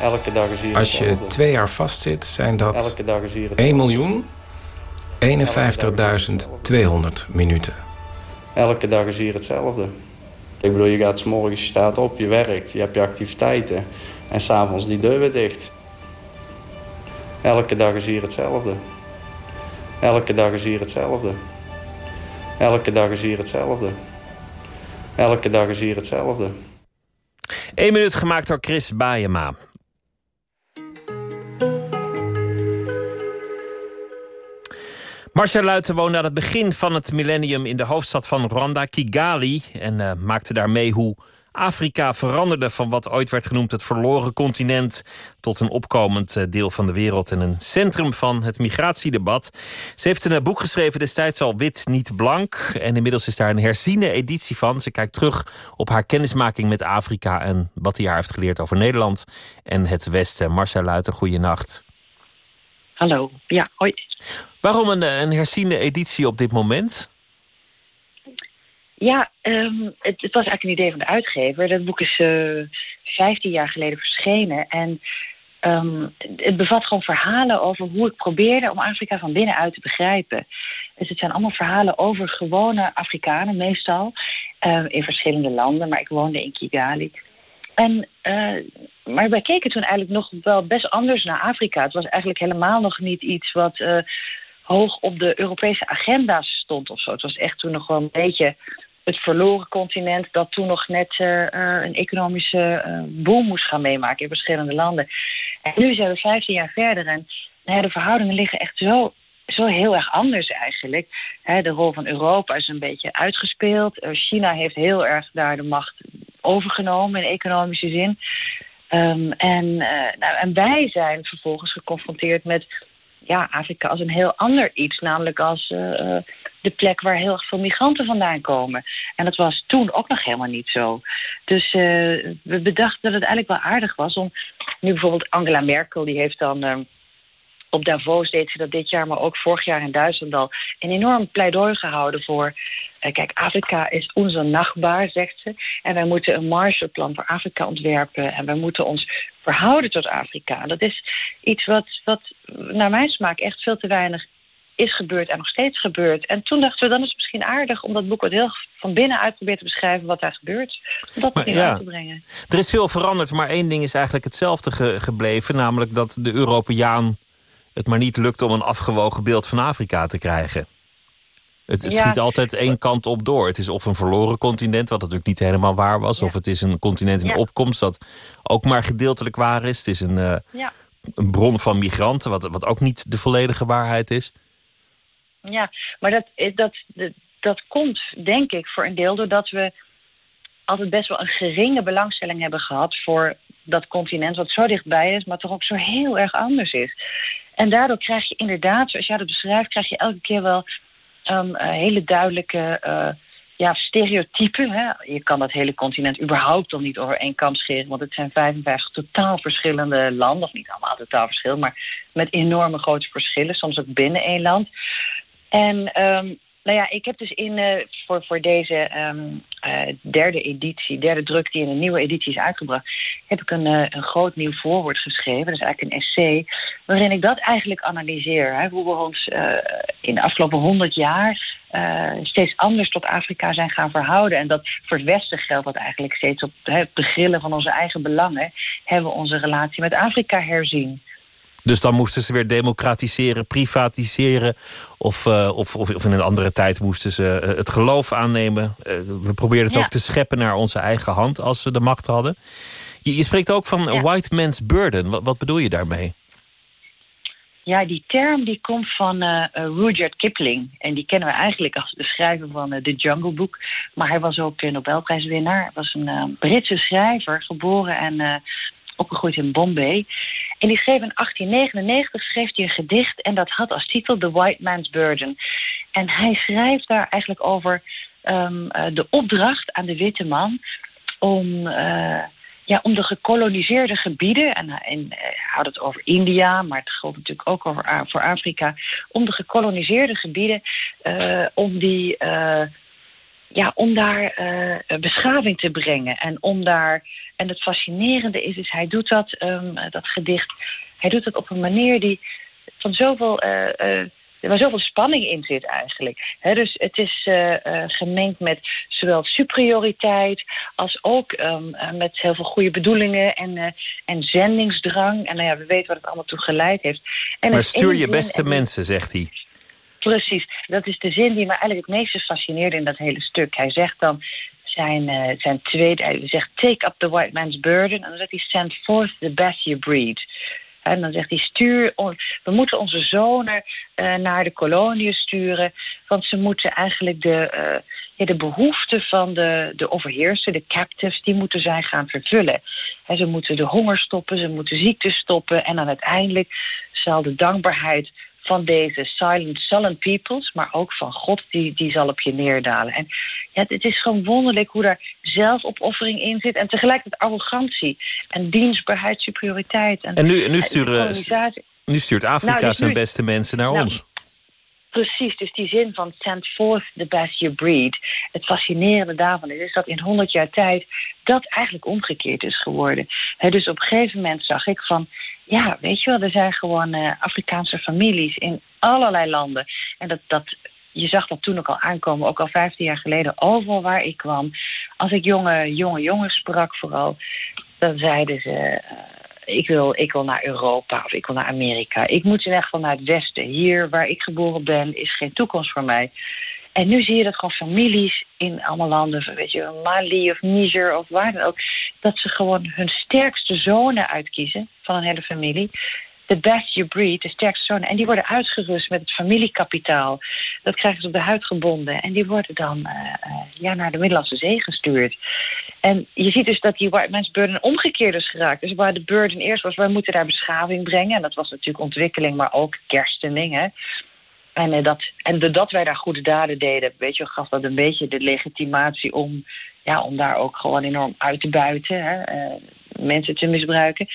Elke dag is hier Als je hetzelfde. twee jaar vastzit, zijn dat Elke dag is hier 1 hetzelfde. miljoen 51.200 minuten. Elke dag is hier hetzelfde. Ik bedoel, je gaat s morgens, je staat op, je werkt, je hebt je activiteiten. En s'avonds die deur weer dicht. Elke dag is hier hetzelfde. Elke dag is hier hetzelfde. Elke dag is hier hetzelfde. Elke dag is hier hetzelfde. Eén minuut gemaakt door Chris Baayema. Marcia Luiten woonde aan het begin van het millennium in de hoofdstad van Rwanda, Kigali. En eh, maakte daarmee hoe Afrika veranderde van wat ooit werd genoemd het verloren continent. tot een opkomend eh, deel van de wereld en een centrum van het migratiedebat. Ze heeft een eh, boek geschreven, destijds al Wit, niet blank. En inmiddels is daar een herziene editie van. Ze kijkt terug op haar kennismaking met Afrika en wat hij haar heeft geleerd over Nederland en het Westen. Marcia Luiten, goeienacht. Hallo, ja, hoi. Waarom een, eh, een herziene editie op dit moment? Ja, ehm, het, het was eigenlijk een idee van de uitgever. Dat boek is eh 15 jaar geleden verschenen. En ehm, het bevat gewoon verhalen over hoe ik probeerde om Afrika van binnenuit te begrijpen. Dus het zijn allemaal verhalen over gewone Afrikanen, meestal. eh, in verschillende landen, maar ik woonde in Kigali. En, eh, maar wij keken toen eigenlijk nog wel best anders naar Afrika. Het was eigenlijk helemaal nog niet iets wat eh, hoog op de Europese agenda stond of zo. Het was echt toen nog wel een beetje het verloren continent dat toen nog net eh, eh, een economische eh, boom moest gaan meemaken in verschillende landen. En nu zijn we 15 jaar verder en nou de verhoudingen liggen echt zo, zo heel erg anders eigenlijk. De rol van Europa is een beetje uitgespeeld. China heeft heel erg daar de macht overgenomen in economische zin. Ehm, en, eh, nou, en wij zijn vervolgens geconfronteerd met ja, Afrika als een heel ander iets. Namelijk als eh, eh, de plek waar heel veel migranten vandaan komen. En dat was toen ook nog helemaal niet zo. Dus we bedachten dat het eigenlijk wel aardig was om... Nu bijvoorbeeld Angela Merkel, die heeft dan... op Davos deed ze dat dit jaar, maar ook vorig jaar in Duitsland al... een enorm pleidooi gehouden voor... eh, kijk, Afrika is onze nachtbaar, zegt ze. En wij moeten een Marshallplan voor Afrika ontwerpen. En wij moeten ons verhouden tot Afrika. Dat is iets wat, wat naar mijn smaak echt veel te weinig is gebeurd en nog steeds gebeurt. En toen dachten we, dan is het misschien aardig om dat boek wat heel van binnenuit probeert te beschrijven wat daar gebeurt. Om dat Maar ja. uit te brengen. Er is veel veranderd, maar één ding is eigenlijk hetzelfde ge- gebleven. Namelijk dat de Europeaan het maar niet lukt om een afgewogen beeld van Afrika te krijgen. Het, het Ja. schiet altijd één kant op door. Het is of een verloren continent, wat natuurlijk niet helemaal waar was. Ja. Of het is een continent in Ja. opkomst dat ook maar gedeeltelijk waar is. Het is een, eh, Ja. een bron van migranten, wat, wat ook niet de volledige waarheid is. Ja, maar dat, eh, dat, dat, dat komt, denk ik, voor een deel doordat we altijd best wel een geringe belangstelling hebben gehad voor dat continent wat zo dichtbij is, maar toch ook zo heel erg anders is. En daardoor krijg je inderdaad, zoals jij dat beschrijft, krijg je elke keer wel um, uh, hele duidelijke uh, ja, stereotypen. Hè? Je kan dat hele continent überhaupt al niet over één kam scheren, want het zijn 55 totaal verschillende landen, of niet allemaal totaal verschillend, maar met enorme grote verschillen, soms ook binnen één land. En um, nou ja, ik heb dus in, uh, voor, voor deze um, uh, derde editie, derde druk die in een nieuwe editie is uitgebracht, heb ik een, uh, een groot nieuw voorwoord geschreven. Dat is eigenlijk een essay, waarin ik dat eigenlijk analyseer. Hè, hoe we ons in de afgelopen honderd jaar steeds anders tot Afrika zijn gaan verhouden. En dat voor het Westen geldt dat eigenlijk steeds op het begrillen van onze eigen belangen, hebben we onze relatie met Afrika herzien. Dus dan moesten ze weer democratiseren, privatiseren. Of, uh, of, of, of, in een andere tijd moesten ze uh, het geloof aannemen. Uh, we probeerden het ja. ook te scheppen naar onze eigen hand als we de macht hadden. Je, je spreekt ook van white man's burden. Wat, wat bedoel je daarmee? Ja, die term die komt van eh, eh, Rudyard Kipling. En die kennen we eigenlijk als de schrijver van The Jungle Book. Maar hij was ook een Nobelprijswinnaar. Hij was een Britse schrijver, geboren en opgegroeid in Bombay. En die schreef in 1899 schreef hij een gedicht en dat had als titel The White Man's Burden. En hij schrijft daar eigenlijk over um, de opdracht aan de witte man om ja, om de gekoloniseerde gebieden, en, en hij eh, had het over India, maar het geldt natuurlijk ook over, voor Afrika, om de gekoloniseerde gebieden, om die. Ja, om daar uh, beschaving te brengen. En om daar. En het fascinerende is, is hij doet dat, um, dat gedicht. Hij doet het op een manier die van zoveel uh, waar zoveel spanning in zit eigenlijk. dus het is gemengd met zowel superioriteit als ook um, met heel veel goede bedoelingen en, en zendingsdrang. En nou ja, we weten wat het allemaal toe geleid heeft. En maar stuur je beste mensen, zegt hij. Precies, dat is de zin die me eigenlijk het meeste fascineerde in dat hele stuk. Hij zegt dan, zijn, uh, zijn tweede, hij zegt take up the white man's burden. En dan zegt hij send forth the best you breed. En dan zegt hij, stuur, we moeten onze zonen uh, naar de koloniën sturen. Want ze moeten eigenlijk de, uh, ja, de behoeften van de, de overheersen, de captives, die moeten zij gaan vervullen. En ze moeten de honger stoppen, ze moeten ziektes stoppen. En dan uiteindelijk zal de dankbaarheid van deze silent, sullen peoples, maar ook van God, die, die zal op je neerdalen. En ja, het is gewoon wonderlijk hoe daar zelfopoffering in zit en tegelijkertijd arrogantie en dienstbaarheid, superioriteit. En, en nu, nu, sturen, nu stuurt Afrika nou, dus zijn beste mensen naar nou, ons. Precies, dus die zin van send forth the best you breed. Het fascinerende daarvan is, is dat in 100 jaar tijd dat eigenlijk omgekeerd is geworden. dus op een gegeven moment zag ik van, ja, weet je wel, er zijn gewoon uh, Afrikaanse families in allerlei landen. En dat, dat, je zag dat toen ook al aankomen, ook al 15 jaar geleden, overal waar ik kwam. Als ik jonge, jonge jongens sprak vooral, dan zeiden ze... ik wil, ik wil naar Europa of ik wil naar Amerika. Ik moet in echt geval naar het westen. Hier waar ik geboren ben is geen toekomst voor mij. En nu zie je dat gewoon families in allemaal landen, weet je, Mali of Niger of waar dan ook, dat ze gewoon hun sterkste zonen uitkiezen van een hele familie. The best you breed, de sterkste zonen. En die worden uitgerust met het familiekapitaal. Dat krijgen ze op de huid gebonden. En die worden dan uh, uh, ja, naar de Middellandse Zee gestuurd. En je ziet dus dat die white man's burden omgekeerd is geraakt. Dus waar de burden eerst was, wij moeten daar beschaving brengen. En dat was natuurlijk ontwikkeling, maar ook kerstening. Hè. En, uh, dat, en doordat wij daar goede daden deden, weet je, gaf dat een beetje de legitimatie om, ja, om daar ook gewoon enorm uit te buiten, hè, mensen te misbruiken.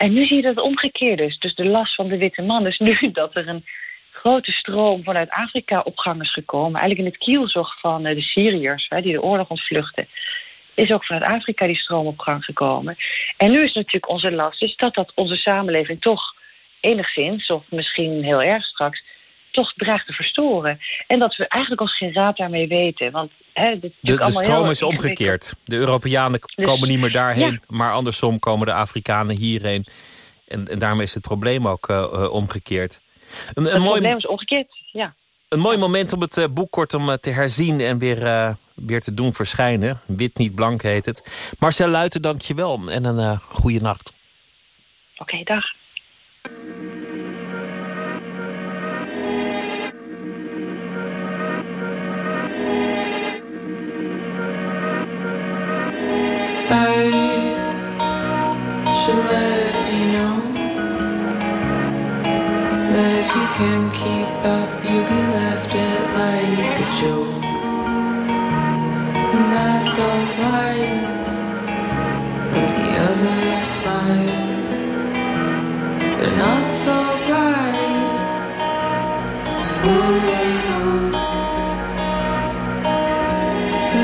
En nu zie je dat het omgekeerd is. Dus de last van de witte man is nu dat er een grote stroom vanuit Afrika op gang is gekomen. Eigenlijk in het kielzog van uh, de Syriërs, hè, die de oorlog ontvluchten. Is ook vanuit Afrika die stroom op gang gekomen. En nu is natuurlijk onze last dus dat dat onze samenleving toch enigszins, of misschien heel erg straks, toch dreigt te verstoren. En dat we eigenlijk als geen raad daarmee weten. Want, hè, de, de stroom is omgekeerd. De Europeanen dus, komen niet meer daarheen, maar andersom komen de Afrikanen hierheen. En, en daarmee is het probleem ook uh, omgekeerd. Een, een het mooi, probleem is omgekeerd, ja. Een mooi moment om het uh, boek kortom te herzien en weer, uh, weer te doen verschijnen. Wit niet blank heet het. Marcel Luiten, dank je wel en een goede nacht. Oké, okay, dag. Should let you know that if you can't keep up, you'll be left at like a joke. And that those lights from the other side, they're not so bright.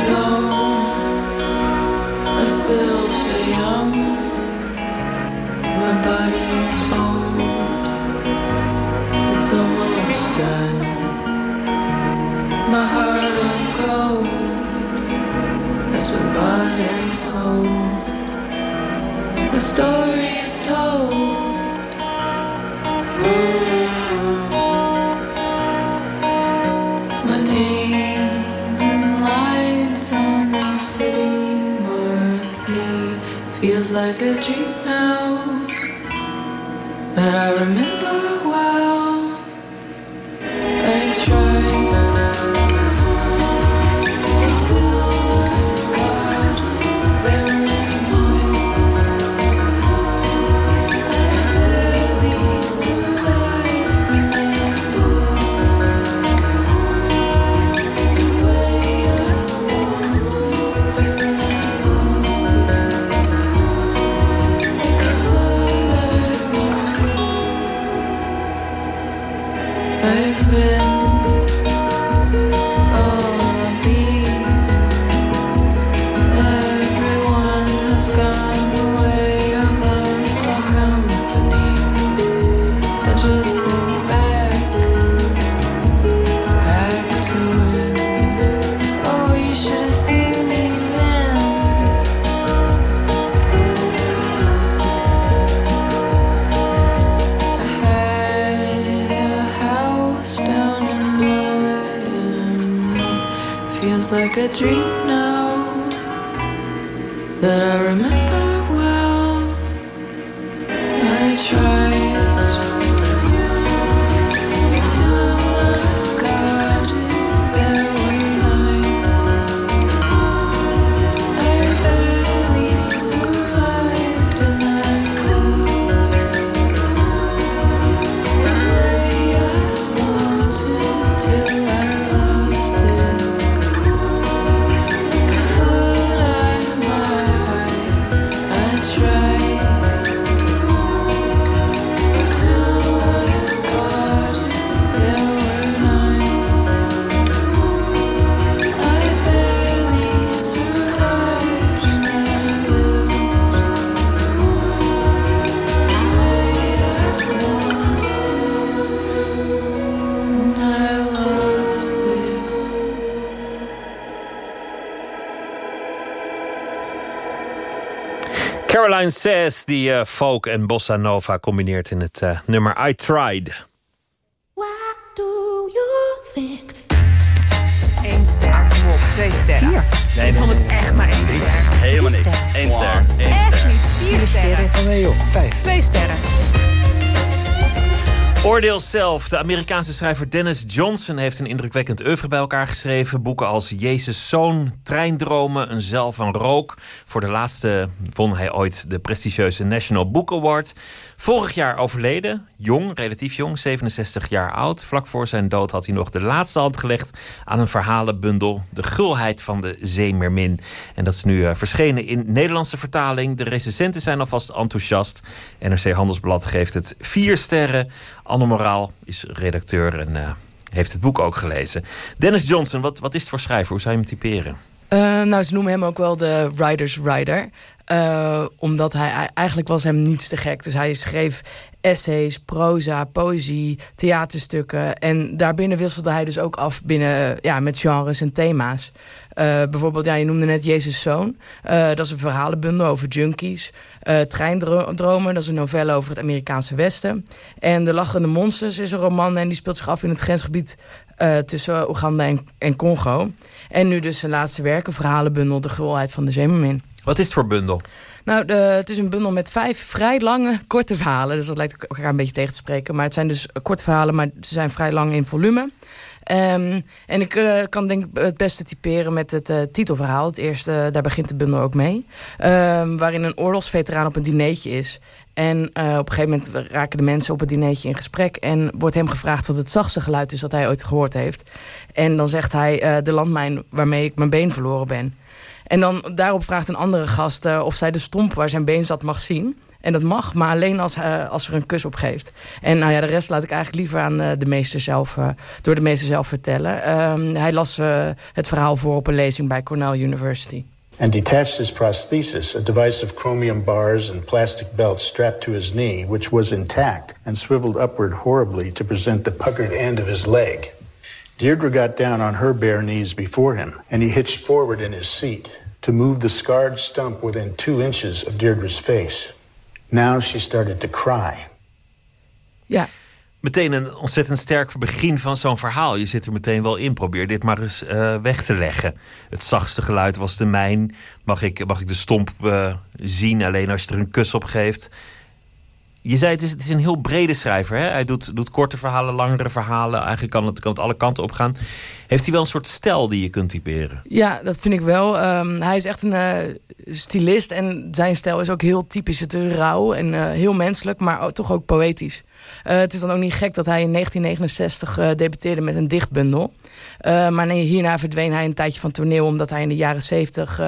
Though I still feel young feels like a dream now that I remember Caroline Says, die eh, folk en bossa nova combineert in het eh, nummer I Tried. Eén ster. Kom op, twee sterren. Vier. Nee, ik vond het echt maar één ster. Helemaal niks. Eén ster. Eén Echt ster. niet. Vier sterren. nee joh, vijf. Twee sterren. Oordeel zelf. De Amerikaanse schrijver Dennis Johnson heeft een indrukwekkend oeuvre bij elkaar geschreven. Boeken als Jezus' Zoon, Treindromen, Een Zeil van Rook. Voor de laatste won hij ooit de prestigieuze National Book Award. Vorig jaar overleden, jong, relatief jong, 67 jaar oud. Vlak voor zijn dood had hij nog de laatste hand gelegd aan een verhalenbundel. De gulheid van de Zeemermin. En dat is nu eh, verschenen in Nederlandse vertaling. De recensenten zijn alvast enthousiast. NRC Handelsblad geeft het vier sterren. Anne Moraal is redacteur en eh, heeft het boek ook gelezen. Dennis Johnson, wat, wat is het voor schrijver? Hoe zou je hem typeren? Eh, nou, ze noemen hem ook wel de Writer's Writer. Eh, omdat hij eigenlijk was hem niets te gek. Dus hij schreef essays, proza, poëzie, theaterstukken. En daarbinnen wisselde hij dus ook af binnen, ja, met genres en thema's. Eh, bijvoorbeeld, ja, je noemde net Jezus' Zoon. Eh, dat is een verhalenbundel over junkies. Eh Treindromen, dat is een novelle over het Amerikaanse Westen. En De Lachende Monsters is een roman en die speelt zich af in het grensgebied tussen Oeganda en, en Congo. En nu dus zijn laatste werk, een verhalenbundel De Gulheid van de Zeemermin. Wat is het voor bundel? Nou, de, het is een bundel met vijf vrij lange, korte verhalen. Dus dat lijkt elkaar een beetje tegen te spreken. Maar het zijn dus korte verhalen, maar ze zijn vrij lang in volume. Ehm, en ik eh, kan denk ik het beste typeren met het eh, titelverhaal. Het eerste, daar begint de bundel ook mee. Ehm, waarin een oorlogsveteraan op een dineetje is. En eh, op een gegeven moment raken de mensen op het dineetje in gesprek. En wordt hem gevraagd wat het zachtste geluid is dat hij ooit gehoord heeft. En dan zegt hij eh, de landmijn waarmee ik mijn been verloren ben. En dan daarop vraagt een andere gast eh, of zij de stomp waar zijn been zat mag zien. En dat mag, maar alleen als, eh, als er een kus op geeft. En nou ja, de rest laat ik eigenlijk liever aan eh, de meester zelf, eh, door de meester zelf vertellen. Ehm, hij las het verhaal voor op een lezing bij Cornell University. and detached his prosthesis, a device of chromium bars and plastic belts strapped to his knee, which was intact and swiveled upward horribly to present the puckered end of his leg. Deirdre got down on her bare knees before him, and he hitched forward in his seat to move the scarred stump within two inches of Deirdre's face. Now she started to cry. Ja. Meteen een ontzettend sterk begin van zo'n verhaal. Je zit er meteen wel in. Probeer dit maar eens eh, weg te leggen. Het zachtste geluid was de mijn. Mag ik, mag ik de stomp eh, zien alleen als je er een kus op geeft? Je zei het is, het is een heel brede schrijver. Hè? Hij doet, doet korte verhalen, langere verhalen. Eigenlijk kan het, kan het alle kanten op gaan. Heeft hij wel een soort stijl die je kunt typeren? Ja, dat vind ik wel. Ehm, hij is echt een uh, stylist en zijn stijl is ook heel typisch. Het is rauw en uh, heel menselijk, maar toch ook poëtisch. Uh, het is dan ook niet gek dat hij in 1969 debuteerde met een dichtbundel. maar hierna verdween hij een tijdje van toneel... omdat hij in de jaren 70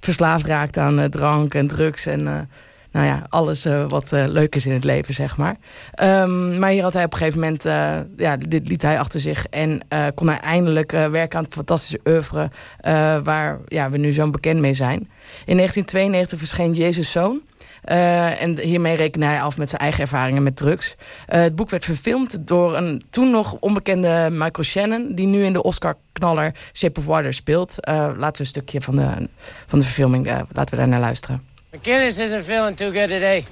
verslaafd raakte aan drank en drugs... en nou ja, alles uh, wat uh, leuk is in het leven, zeg maar. Um, maar hier had hij op een gegeven moment, uh, ja, dit liet hij achter zich. En kon hij eindelijk werken aan het fantastische oeuvre waar ja, we nu zo bekend mee zijn. In 1992 verscheen Jezus Zoon. en hiermee rekende hij af met zijn eigen ervaringen met drugs. het boek werd verfilmd door een toen nog onbekende Michael Shannon... die nu in de Oscar-knaller Shape of Water speelt. laten we een stukje van de, van de verfilming, laten we daar naar luisteren. McInnes isn't feeling too good today.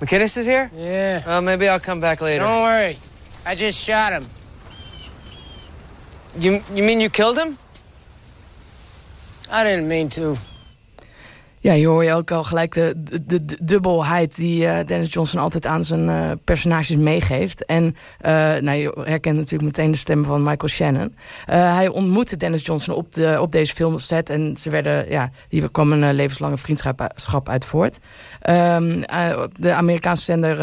McInnes is here? Yeah. Well, maybe I'll come back later. Don't worry. I just shot him. You, you mean you killed him? I didn't mean to. Ja, hier hoor je ook al gelijk de, de, de dubbelheid die uh, Dennis Johnson altijd aan zijn uh, personages meegeeft. En uh, nou, je herkent natuurlijk meteen de stem van Michael Shannon. hij ontmoette Dennis Johnson op, de, op deze filmset en ze werden, ja, hier kwam een levenslange vriendschap uit voort. Um, de Amerikaanse zender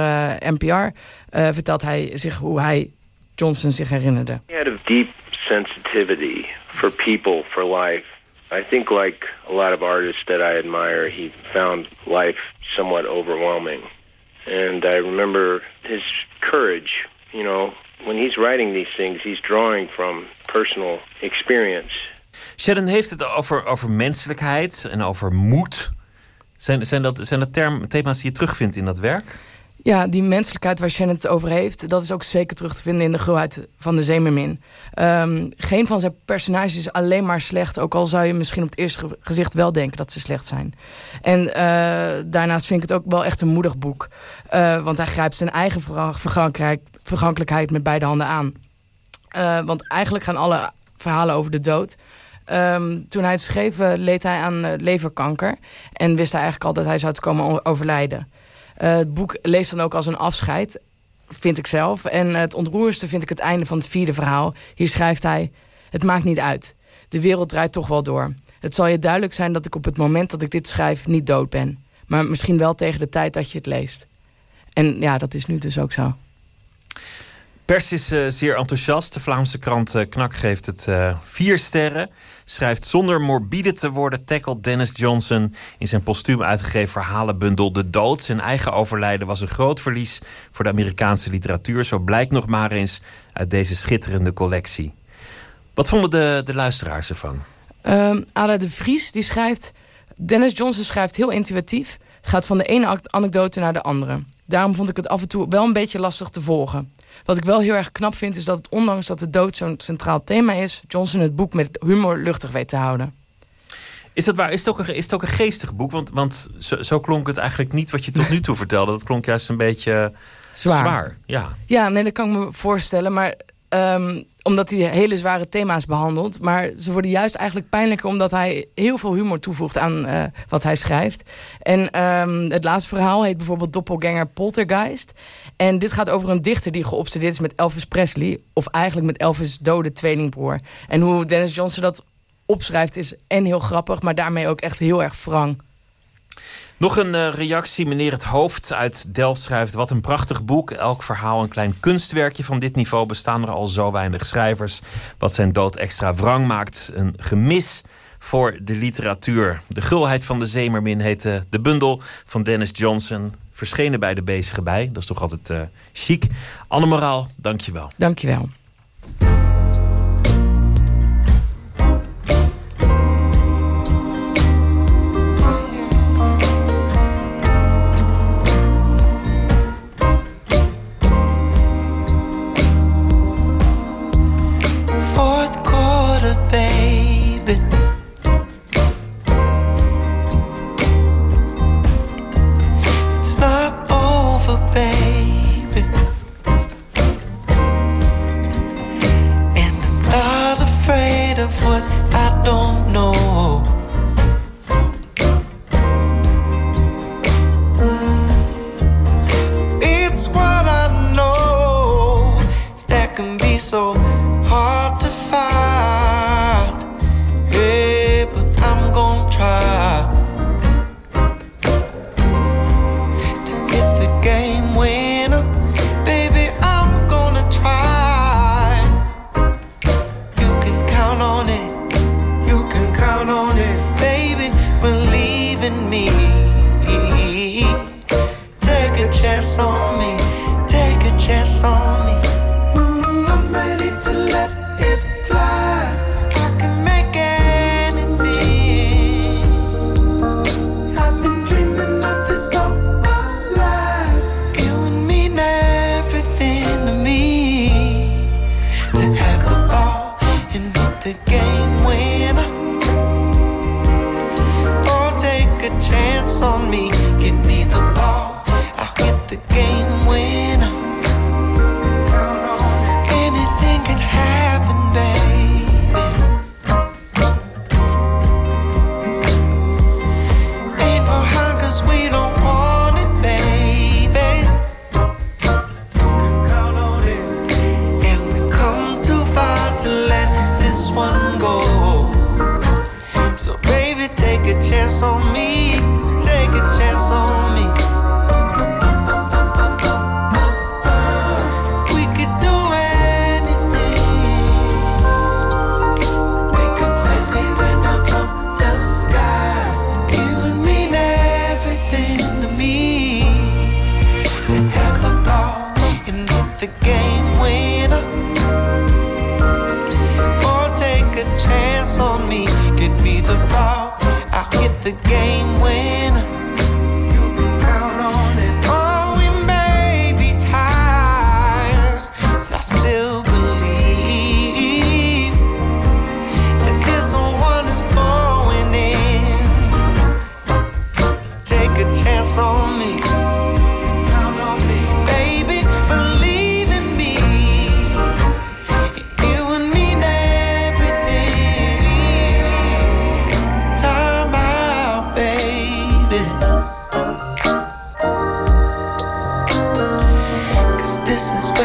NPR vertelt hij zich hoe hij Johnson zich herinnerde. He had a deep sensitivity for people, for life. I think, like a lot of artists that I admire, he found life somewhat overwhelming. And I remember his courage, you know, when he's writing these things, he's drawing from personal experience. Shannon heeft het over, over menselijkheid en over moed. Zijn, zijn dat, zijn dat term, thema's die je terugvindt in dat werk? Ja, die menselijkheid waar Shannon het over heeft... dat is ook zeker terug te vinden in de gulheid van de Zeemermin. Um, geen van zijn personages is alleen maar slecht... ook al zou je misschien op het eerste gezicht wel denken dat ze slecht zijn. En uh, daarnaast vind ik het ook wel echt een moedig boek. Uh, want hij grijpt zijn eigen vergankelijkheid met beide handen aan. Uh, want eigenlijk gaan alle verhalen over de dood... Um, toen hij het schreef, leed hij aan leverkanker. En wist hij eigenlijk al dat hij zou komen overlijden. Uh, het boek leest dan ook als een afscheid, vind ik zelf. En het ontroerste vind ik het einde van het vierde verhaal. Hier schrijft hij, het maakt niet uit. De wereld draait toch wel door. Het zal je duidelijk zijn dat ik op het moment dat ik dit schrijf niet dood ben. Maar misschien wel tegen de tijd dat je het leest. En ja, dat is nu dus ook zo. Pers is uh, zeer enthousiast. De Vlaamse krant Knak geeft het vier sterren. Schrijft zonder morbide te worden tackelt Dennis Johnson in zijn postuum uitgegeven verhalenbundel De Dood. Zijn eigen overlijden was een groot verlies voor de Amerikaanse literatuur. Zo blijkt nog maar eens uit deze schitterende collectie. Wat vonden de, de luisteraars ervan? Um, Ada de Vries die schrijft... Dennis Johnson schrijft heel intuïtief. Gaat van de ene anekdote naar de andere. Daarom vond ik het af en toe wel een beetje lastig te volgen. Wat ik wel heel erg knap vind is dat het ondanks dat de dood zo'n centraal thema is... Johnson het boek met humor luchtig weet te houden. Is dat waar? Is het ook een, is het ook een geestig boek? Want, want zo, zo klonk het eigenlijk niet wat je tot nu toe vertelde. Dat klonk juist een beetje zwaar. zwaar. Ja. ja, nee, dat kan ik me voorstellen. Maar um, omdat hij hele zware thema's behandelt. Maar ze worden juist eigenlijk pijnlijker... omdat hij heel veel humor toevoegt aan uh, wat hij schrijft. En um, het laatste verhaal heet bijvoorbeeld Doppelganger Poltergeist. En dit gaat over een dichter die geobsedeerd is met Elvis Presley... of eigenlijk met Elvis' dode tweelingbroer. En hoe Dennis Johnson dat opschrijft is en heel grappig... maar daarmee ook echt heel erg wrang. Nog een uh, reactie. Meneer Het Hoofd uit Delft schrijft... Wat een prachtig boek. Elk verhaal een klein kunstwerkje van dit niveau. Bestaan er al zo weinig schrijvers. Wat zijn dood extra wrang maakt. Een gemis voor de literatuur. De gulheid van de Zeemermin heette de bundel van Dennis Johnson. Verschenen bij de bezige bij. Dat is toch altijd uh, chic. Anne Moraal, dank je wel. Dank je wel.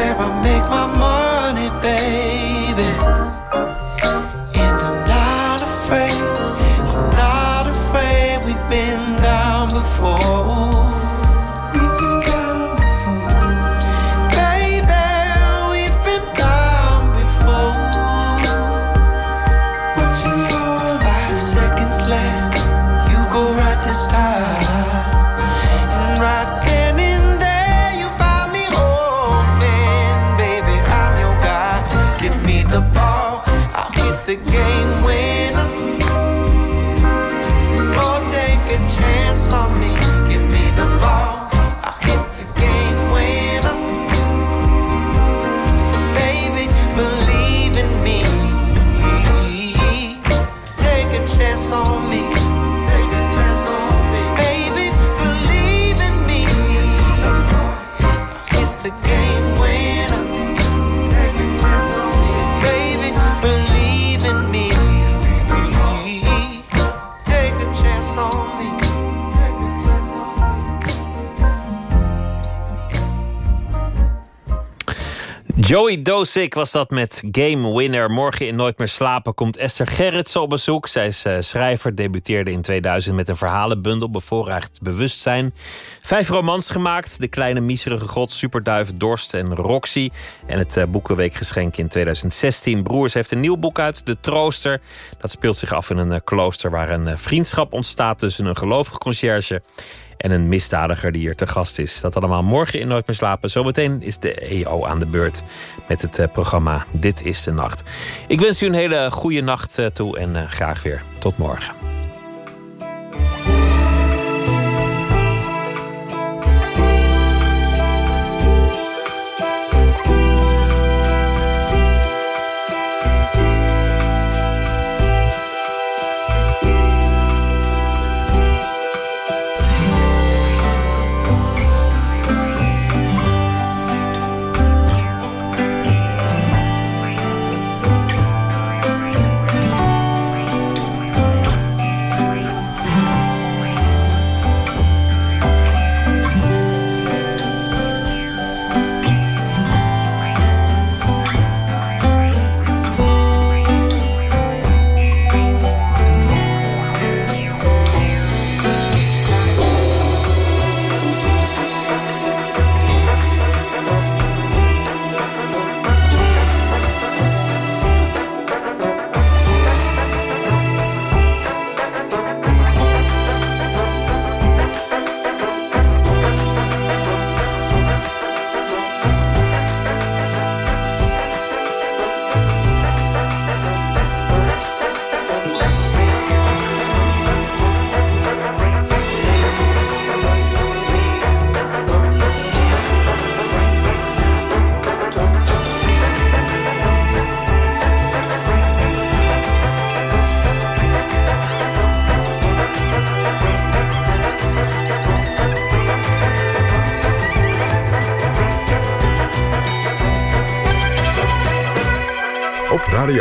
where I make my money. Joey Dosik was dat met Game Winner. Morgen in Nooit meer slapen komt Esther Gerritsen op bezoek. Zij is eh, schrijver, debuteerde in 2000 met een verhalenbundel... bevoorrecht bewustzijn. Vijf romans gemaakt. De Kleine Miserige God, Superduif, Dorst en Roxy. En het eh, Boekenweekgeschenk in 2016. Broers heeft een nieuw boek uit, De Trooster. Dat speelt zich af in een eh, klooster waar een vriendschap ontstaat... tussen een gelovig conciërge en een misdadiger die hier te gast is. Dat allemaal morgen in Nooit meer slapen. Zometeen is de EO aan de beurt met het eh, programma Dit is de Nacht. Ik wens u een hele goede nacht eh, toe en eh, graag weer tot morgen.